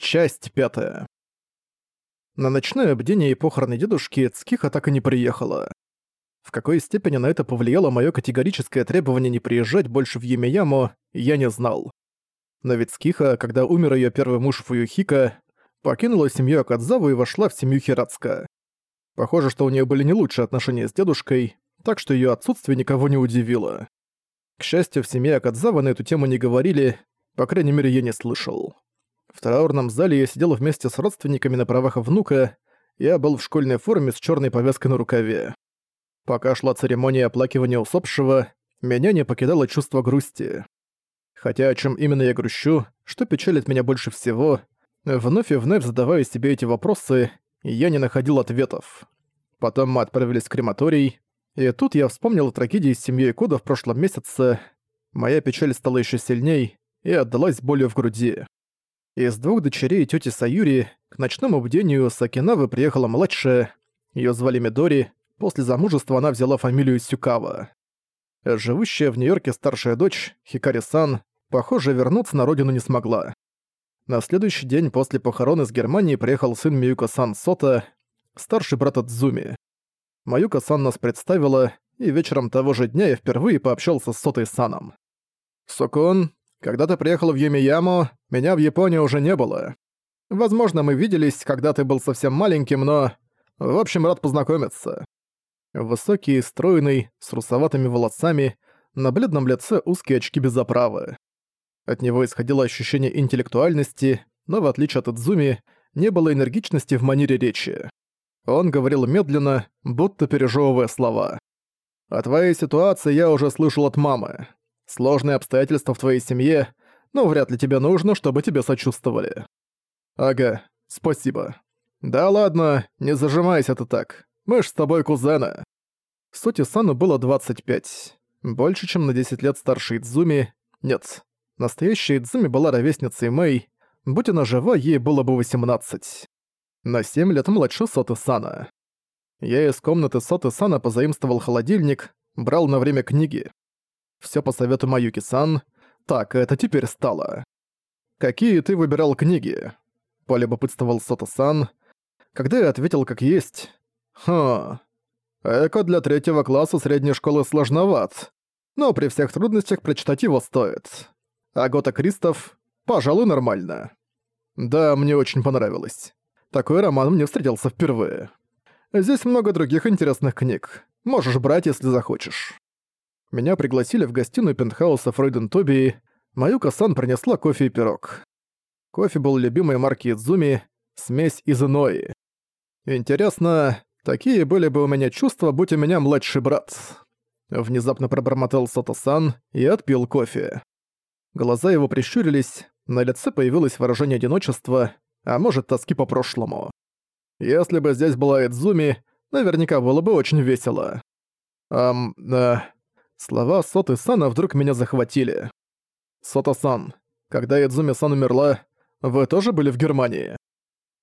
Часть пятая. На ночное бдение и похороны дедушки Цкиха так и не приехала. В какой степени на это повлияло моё категорическое требование не приезжать больше в Юмияму, я не знал. Но ведь Цкиха, когда умер её первый муж Фуюхика, покинула семью Акадзаву и вошла в семью Хирацка. Похоже, что у неё были не лучшие отношения с дедушкой, так что её отсутствие никого не удивило. К счастью, в семье Акадзава на эту тему не говорили, по крайней мере, я не слышал. В траурном зале я сидел вместе с родственниками на правах внука, я был в школьной форме с черной повязкой на рукаве. Пока шла церемония оплакивания усопшего, меня не покидало чувство грусти. Хотя о чем именно я грущу, что печалит меня больше всего, вновь и вновь задавая себе эти вопросы, я не находил ответов. Потом мы отправились в крематорий, и тут я вспомнил о трагедии с семьей Кода в прошлом месяце. Моя печаль стала еще сильней и отдалась болью в груди. Из двух дочерей тети Саюри к ночному бдению с Окинавы приехала младшая. Ее звали Мидори. После замужества она взяла фамилию Сюкава. Живущая в Нью-Йорке старшая дочь, Хикари-сан, похоже, вернуться на родину не смогла. На следующий день после похорон из Германии приехал сын Миюка-сан Сота, старший брат Адзуми. Маюка-сан нас представила, и вечером того же дня я впервые пообщался с Сотой-саном. «Сокон, когда ты приехал в Юмияму, меня в Японии уже не было. Возможно, мы виделись, когда ты был совсем маленьким, но... В общем, рад познакомиться. Высокий, стройный, с русоватыми волосами, на бледном лице узкие очки без оправы. От него исходило ощущение интеллектуальности, но в отличие от Идзуми, не было энергичности в манере речи. Он говорил медленно, будто пережевывая слова. «О твоей ситуации я уже слышал от мамы. Сложные обстоятельства в твоей семье, но вряд ли тебе нужно, чтобы тебе сочувствовали. Ага, спасибо. Да ладно, не зажимайся ты так. Мы ж с тобой кузена. Сути Сану было 25. Больше, чем на 10 лет старше Идзуми. Нет, настоящая Идзуми была ровесницей Мэй. Будь она жива, ей было бы 18. На 7 лет младше Соты Сана. Я из комнаты Соты Сана позаимствовал холодильник, брал на время книги. Все по совету Маюки-сан. Так, это теперь стало. «Какие ты выбирал книги?» Полюбопытствовал Сото-сан. Когда я ответил как есть... «Хм... Эко для третьего класса средней школы сложноват, но при всех трудностях прочитать его стоит. Агота Кристоф, пожалуй, нормально. Да, мне очень понравилось. Такой роман мне встретился впервые. Здесь много других интересных книг. Можешь брать, если захочешь. Меня пригласили в гостиную пентхауса Фройден Тоби. Маюка-сан принесла кофе и пирог. Кофе был любимой марки Идзуми, смесь из инои. Интересно, такие были бы у меня чувства, будь у меня младший брат. Внезапно пробормотал Сото-сан и отпил кофе. Глаза его прищурились, на лице появилось выражение одиночества, а может тоски по прошлому. Если бы здесь была Идзуми, наверняка было бы очень весело. Ам, э, Слова Соты-сана вдруг меня захватили. «Сота-сан, когда Идзуми-сан умерла, вы тоже были в Германии?»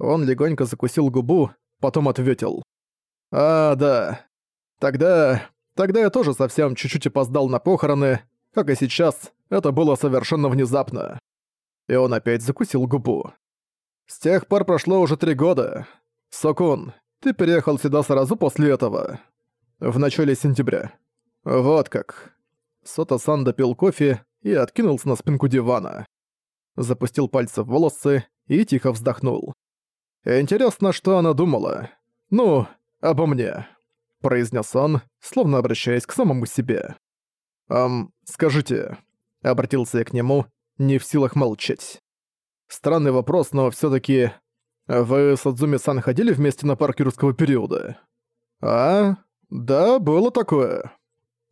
Он легонько закусил губу, потом ответил. «А, да. Тогда... Тогда я тоже совсем чуть-чуть опоздал на похороны, как и сейчас, это было совершенно внезапно». И он опять закусил губу. «С тех пор прошло уже три года. Сокун, ты переехал сюда сразу после этого. В начале сентября. «Вот как». Сота-сан допил кофе и откинулся на спинку дивана. Запустил пальцы в волосы и тихо вздохнул. «Интересно, что она думала. Ну, обо мне», — произнес он, словно обращаясь к самому себе. «Ам, скажите», — обратился я к нему, не в силах молчать. Странный вопрос, но все таки Вы с Адзуми-сан ходили вместе на парк юрского периода? А? Да, было такое. —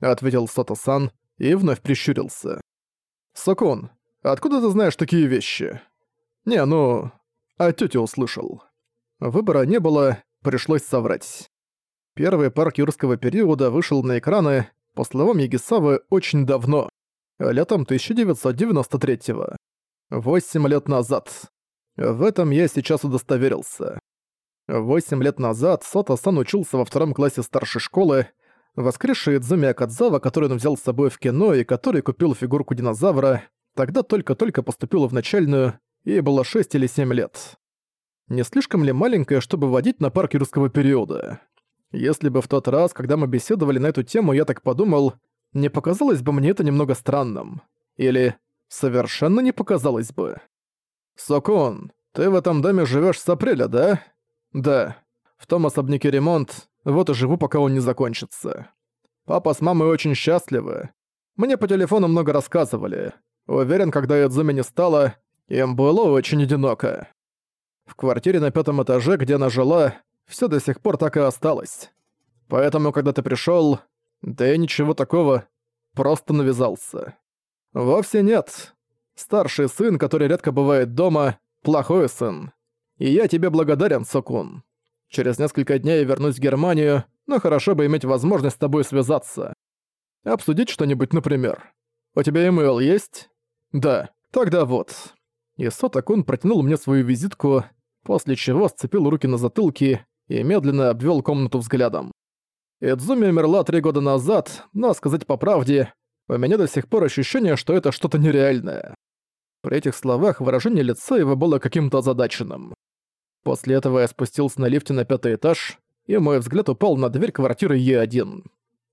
ответил Сото-сан и вновь прищурился. «Сокун, откуда ты знаешь такие вещи?» «Не, ну...» А тётя услышал. Выбора не было, пришлось соврать. Первый парк юрского периода вышел на экраны, по словам Ягисавы, очень давно, летом 1993-го. Восемь лет назад. В этом я сейчас удостоверился. Восемь лет назад Сото-сан учился во втором классе старшей школы, Воскресший Идзуми Акадзава, который он взял с собой в кино и который купил фигурку динозавра, тогда только-только поступила в начальную ей было 6 или 7 лет. Не слишком ли маленькая, чтобы водить на парк юрского периода? Если бы в тот раз, когда мы беседовали на эту тему, я так подумал, не показалось бы мне это немного странным. Или совершенно не показалось бы. «Сокон, ты в этом доме живешь с апреля, да?» «Да. В том особняке ремонт, вот и живу, пока он не закончится. Папа с мамой очень счастливы. Мне по телефону много рассказывали. Уверен, когда Эдзуми не стало, им было очень одиноко. В квартире на пятом этаже, где она жила, все до сих пор так и осталось. Поэтому, когда ты пришел, да и ничего такого, просто навязался. Вовсе нет. Старший сын, который редко бывает дома, плохой сын. И я тебе благодарен, Сокун. Через несколько дней я вернусь в Германию, но хорошо бы иметь возможность с тобой связаться. Обсудить что-нибудь, например. У тебя имейл есть? Да. Тогда вот. И Сотакун протянул мне свою визитку, после чего сцепил руки на затылке и медленно обвел комнату взглядом. Эдзуми умерла три года назад, но, сказать по правде, у меня до сих пор ощущение, что это что-то нереальное. При этих словах выражение лица его было каким-то озадаченным. После этого я спустился на лифте на пятый этаж, и мой взгляд упал на дверь квартиры Е1.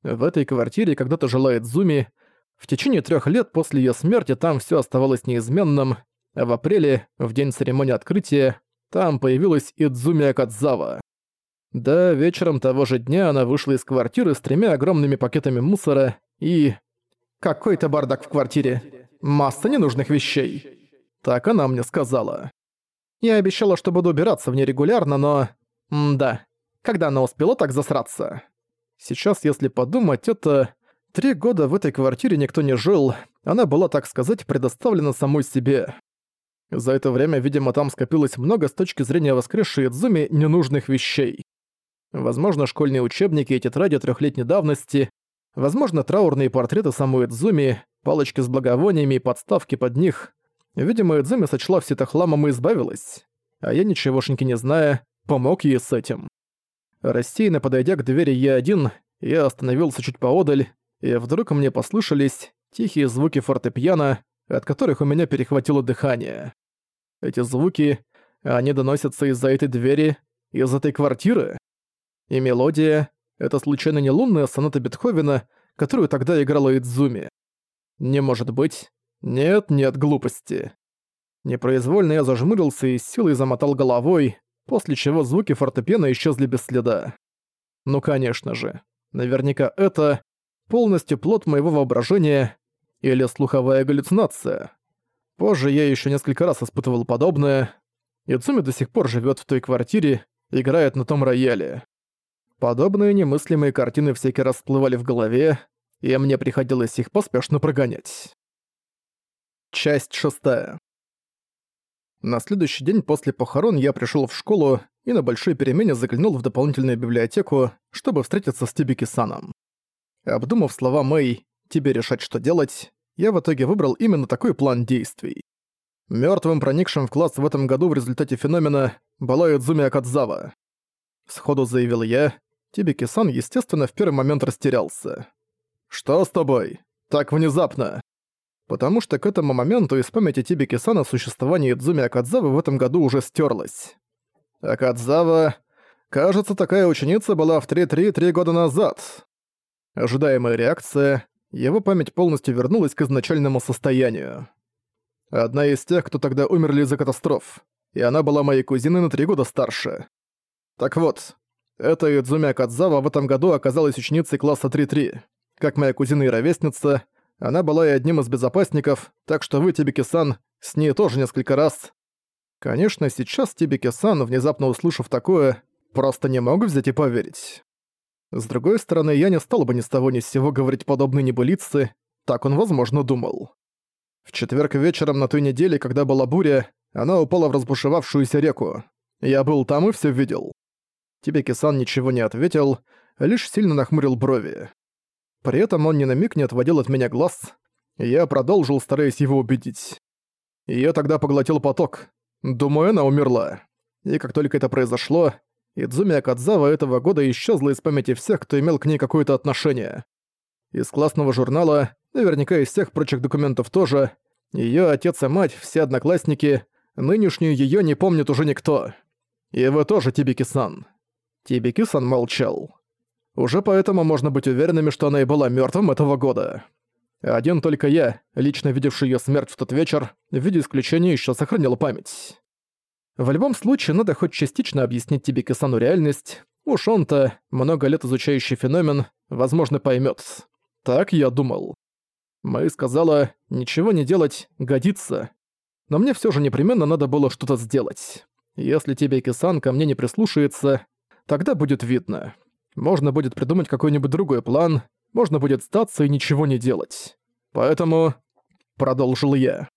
В этой квартире когда-то жила Эдзуми. В течение трех лет после ее смерти там все оставалось неизменным, а в апреле, в день церемонии открытия, там появилась Идзуми Акадзава. Да, вечером того же дня она вышла из квартиры с тремя огромными пакетами мусора и... «Какой-то бардак в квартире. Масса ненужных вещей». Так она мне сказала. Я обещала, что буду убираться в ней регулярно, но... М да, когда она успела так засраться? Сейчас, если подумать, это... Три года в этой квартире никто не жил, она была, так сказать, предоставлена самой себе. За это время, видимо, там скопилось много с точки зрения воскресшей Идзуми ненужных вещей. Возможно, школьные учебники и тетради трехлетней давности, возможно, траурные портреты самой Идзуми, палочки с благовониями и подставки под них. Видимо, Идзуми сочла все это хламом и избавилась. А я, ничегошеньки не зная, помог ей с этим. Рассеянно подойдя к двери Е1, я остановился чуть поодаль, и вдруг мне послышались тихие звуки фортепиано, от которых у меня перехватило дыхание. Эти звуки, они доносятся из-за этой двери, из этой квартиры. И мелодия — это случайно не лунная соната Бетховена, которую тогда играла Идзуми. Не может быть. Нет, нет глупости. Непроизвольно я зажмурился и с силой замотал головой, после чего звуки фортепиано исчезли без следа. Ну конечно же. Наверняка это полностью плод моего воображения или слуховая галлюцинация. Позже я еще несколько раз испытывал подобное. Ицуми до сих пор живет в той квартире, играет на том рояле. Подобные немыслимые картины всякий раз всплывали в голове, и мне приходилось их поспешно прогонять. Часть шестая. На следующий день после похорон я пришел в школу и на большой перемене заглянул в дополнительную библиотеку, чтобы встретиться с Тибики-саном. Обдумав слова Мэй «тебе решать, что делать», я в итоге выбрал именно такой план действий. Мёртвым проникшим в класс в этом году в результате феномена была Идзуми Акадзава. Сходу заявил я, Тибики-сан, естественно, в первый момент растерялся. «Что с тобой? Так внезапно?» Потому что к этому моменту из памяти Тибики-сана существование Идзуми Акадзавы в этом году уже стерлось. Акадзава... Кажется, такая ученица была в 3-3 три года назад. Ожидаемая реакция, его память полностью вернулась к изначальному состоянию. Одна из тех, кто тогда умерли из-за катастроф, и она была моей кузиной на три года старше. Так вот, эта Идзуми Акадзава в этом году оказалась ученицей класса 3-3, как моя кузина и ровесница — она была и одним из безопасников, так что вы, Тибики-сан, с ней тоже несколько раз. Конечно, сейчас Тибики-сан, внезапно услышав такое, просто не мог взять и поверить. С другой стороны, я не стал бы ни с того ни с сего говорить подобные небылицы, так он, возможно, думал. В четверг вечером на той неделе, когда была буря, она упала в разбушевавшуюся реку. Я был там и все видел. Тибики-сан ничего не ответил, лишь сильно нахмурил брови. При этом он ни на миг не отводил от меня глаз. Я продолжил, стараясь его убедить. Её тогда поглотил поток. Думаю, она умерла. И как только это произошло, Идзуми Акадзава этого года исчезла из памяти всех, кто имел к ней какое-то отношение. Из классного журнала, наверняка из всех прочих документов тоже, её отец и мать, все одноклассники, Нынешнюю её не помнит уже никто. И вы тоже, Тибики-сан». Тибики-сан молчал. Уже поэтому можно быть уверенными, что она и была мёртвым этого года. Один только я, лично видевший её смерть в тот вечер, в виде исключения ещё сохранил память. В любом случае, надо хоть частично объяснить Тибики-сану реальность. Уж он-то, много лет изучающий феномен, возможно, поймёт. Так я думал. Мэй сказала, ничего не делать годится. Но мне всё же непременно надо было что-то сделать. Если Тибики-сан ко мне не прислушается, тогда будет видно. Можно будет придумать какой-нибудь другой план, можно будет статься и ничего не делать. Поэтому... Продолжил я.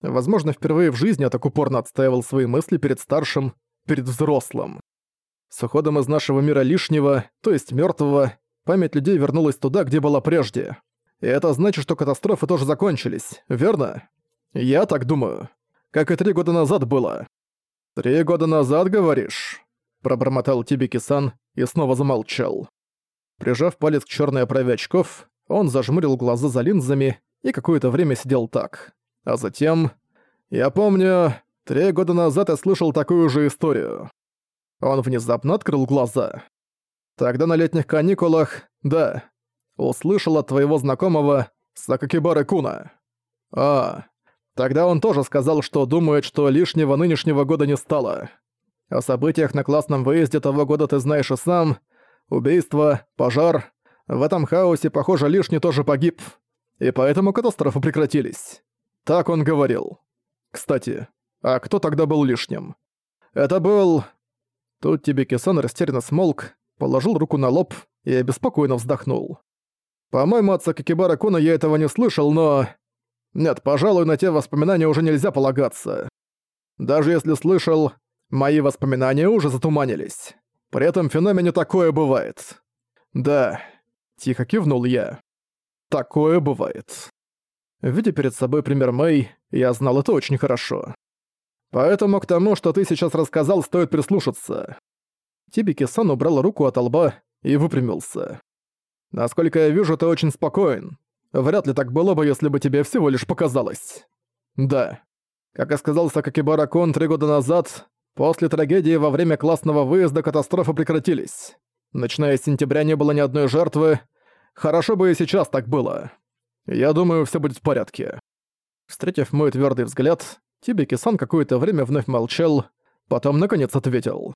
Возможно, впервые в жизни я так упорно отстаивал свои мысли перед старшим, перед взрослым. С уходом из нашего мира лишнего, то есть мертвого, память людей вернулась туда, где была прежде. И это значит, что катастрофы тоже закончились, верно? Я так думаю. Как и три года назад было. «Три года назад, говоришь?» Пробормотал Тибики-сан и снова замолчал. Прижав палец к черной оправе очков, он зажмурил глаза за линзами и какое-то время сидел так. А затем... «Я помню, три года назад я слышал такую же историю». Он внезапно открыл глаза. «Тогда на летних каникулах, да, услышал от твоего знакомого Сакакибары Куна. А, тогда он тоже сказал, что думает, что лишнего нынешнего года не стало. О событиях на классном выезде того года ты знаешь и сам. Убийство, пожар. В этом хаосе, похоже, лишний тоже погиб. И поэтому катастрофы прекратились. Так он говорил. Кстати, а кто тогда был лишним? Это был... Тут Тибики-сан растерянно смолк, положил руку на лоб и обеспокоенно вздохнул. По-моему, от Сакакибара Куна я этого не слышал, но... Нет, пожалуй, на те воспоминания уже нельзя полагаться. Даже если слышал, Мои воспоминания уже затуманились. При этом феномене такое бывает. Да, тихо кивнул я. Такое бывает. Видя перед собой пример Мэй, я знал это очень хорошо. Поэтому к тому, что ты сейчас рассказал, стоит прислушаться. Тибики-сан убрал руку от лба и выпрямился. Насколько я вижу, ты очень спокоен. Вряд ли так было бы, если бы тебе всего лишь показалось. Да. Как и сказал Сакакибара Кон три года назад, После трагедии во время классного выезда катастрофы прекратились. Начиная с сентября не было ни одной жертвы. Хорошо бы и сейчас так было. Я думаю, все будет в порядке. Встретив мой твердый взгляд, Тибики-сан какое-то время вновь молчал, потом наконец ответил.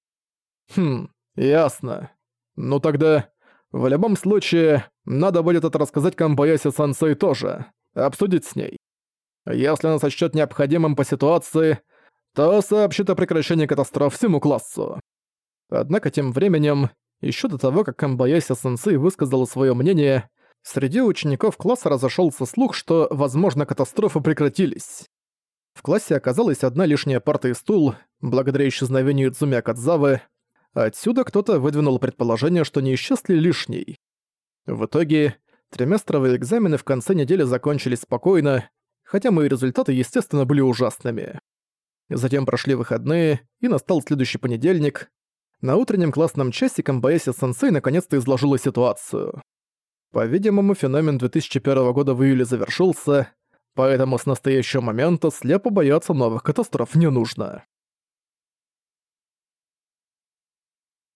«Хм, ясно. Ну тогда, в любом случае, надо будет это рассказать Камбаясе-сансей тоже, обсудить с ней. Если она сочтёт необходимым по ситуации, то сообщит о прекращении катастроф всему классу. Однако тем временем, еще до того, как Камбаяси-сенсей высказал свое мнение, среди учеников класса разошелся слух, что, возможно, катастрофы прекратились. В классе оказалась одна лишняя парта и стул, благодаря исчезновению Цуми Акадзавы. Отсюда кто-то выдвинул предположение, что не исчез ли лишний. В итоге, триместровые экзамены в конце недели закончились спокойно, хотя мои результаты, естественно, были ужасными. Затем прошли выходные, и настал следующий понедельник. На утреннем классном часе Камбаэси-сенсей наконец-то изложила ситуацию. По-видимому, феномен 2001 года в июле завершился, поэтому с настоящего момента слепо бояться новых катастроф не нужно.